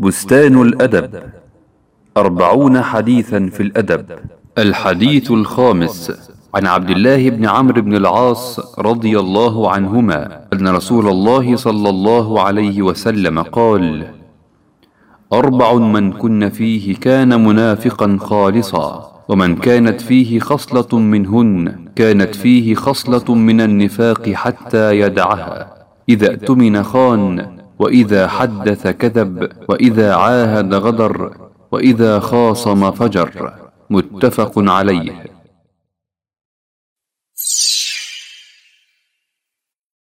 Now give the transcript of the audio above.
بستان الأدب. أربعون حديثا في الأدب. الحديث الخامس. عن عبد الله بن عمرو بن العاص رضي الله عنهما أن رسول الله صلى الله عليه وسلم قال أربع من كن فيه كان منافقا خالصا ومن كانت فيه خصلة منهن كانت فيه خصلة من النفاق حتى يدعها. إذا اؤتمن خان وإذا حدث كذب وإذا عاهد غدر وإذا خاصم فجر. متفق عليه.